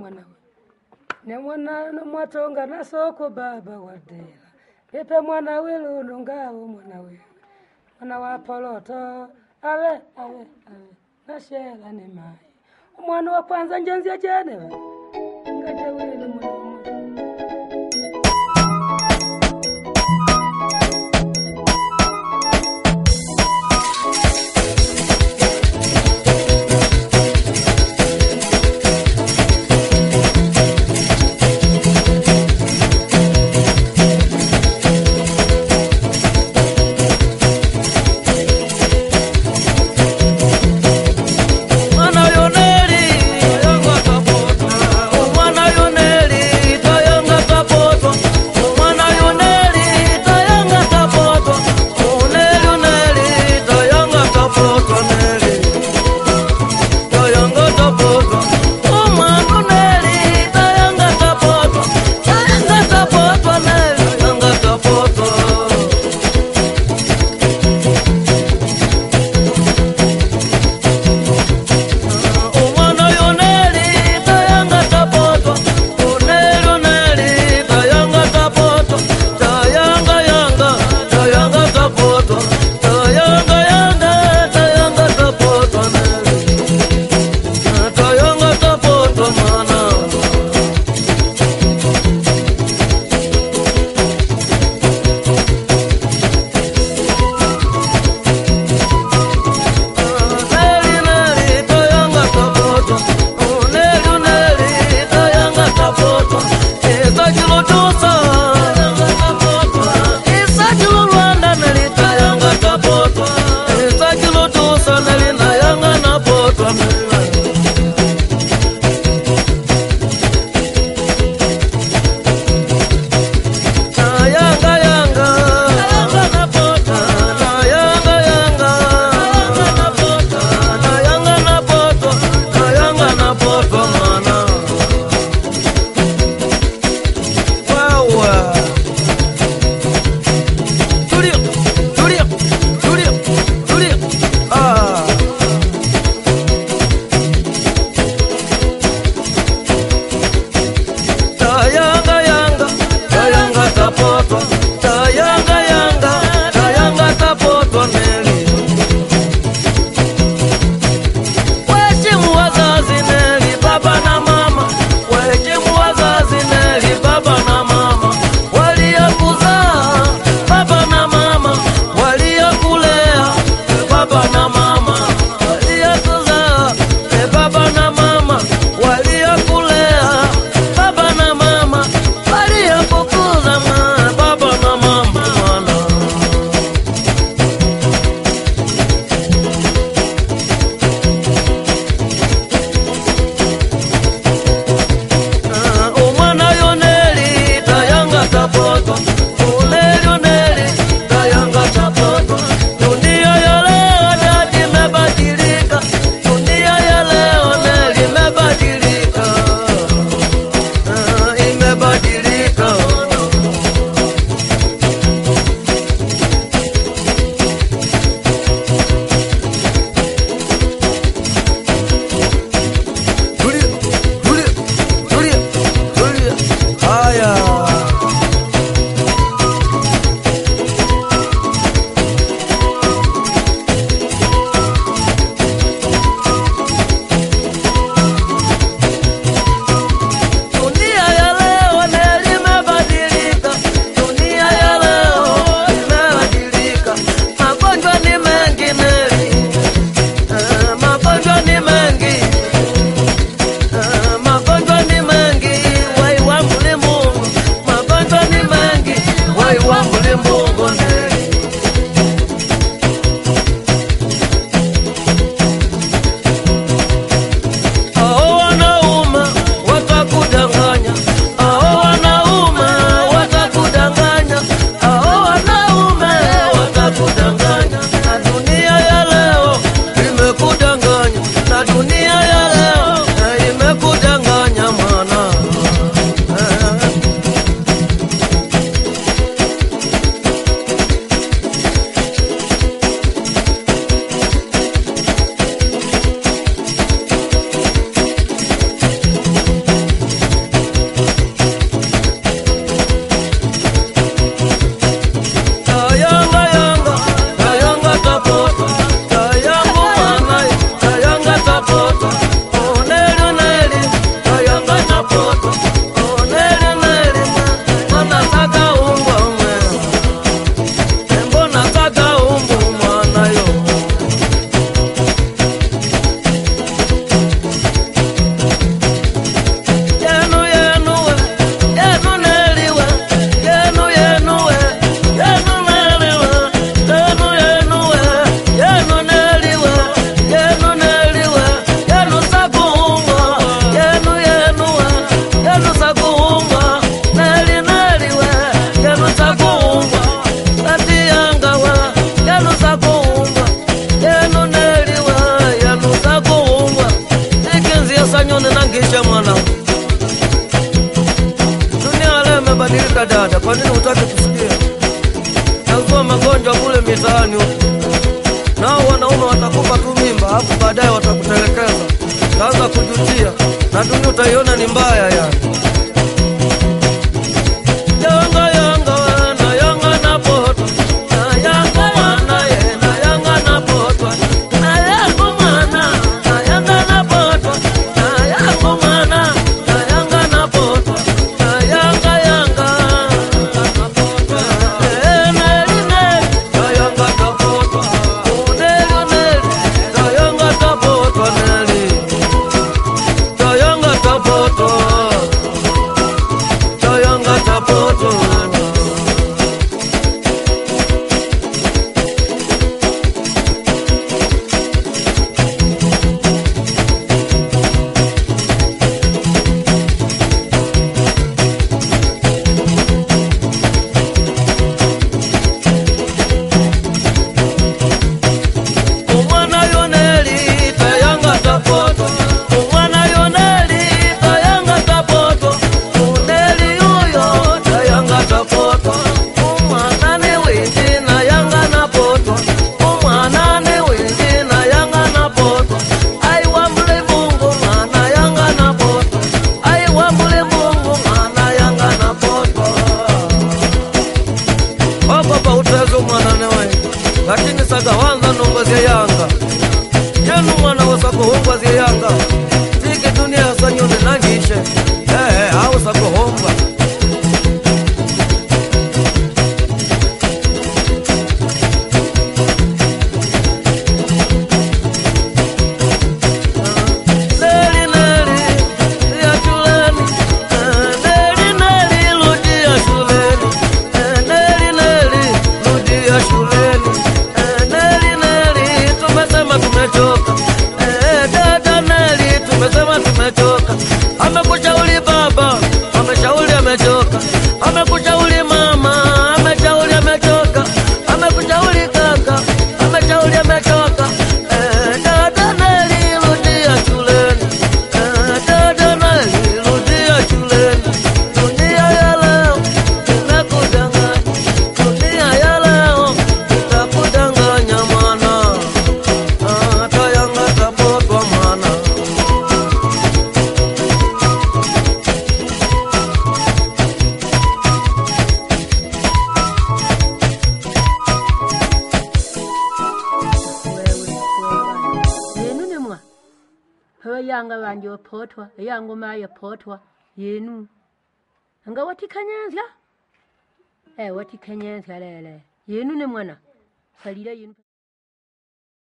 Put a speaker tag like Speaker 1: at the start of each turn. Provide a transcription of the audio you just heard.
Speaker 1: mwana wa nemwana no mwatonga na soko baba wa dela ipe mwana we lundu ngawo mwana we mwana wa poloto ave ave ave na shela ne mai mwana wa kwanza njenzia jene wa Nimeshabadilika dada, kwa nini utaki kusikia? Naugua magonjwa kule mitaani huko, nao wanaume watakupa tu mimba, alafu baadaye watakutelekeza, utaanza kujutia na dunia utaiona ni mbaya yani. Thank you. yanga vanje vapotwa yanga maye potwa yenu anga wati kanyenzya eh wati kanyenzya lele yenu ne mwana salira yenu